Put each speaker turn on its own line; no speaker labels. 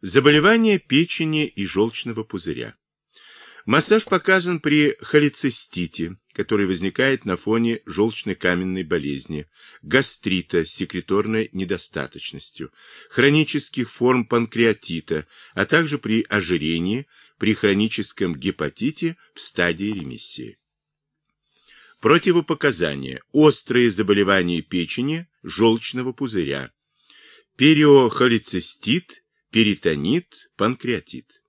Заболевания печени и желчного пузыря. Массаж показан при холецистите, который возникает на фоне желчно-каменной болезни, гастрита с секреторной недостаточностью, хронических форм панкреатита, а также при ожирении, при хроническом гепатите в стадии ремиссии. Противопоказания. Острые заболевания печени, желчного пузыря, периохолецистит, перитонит, панкреатит.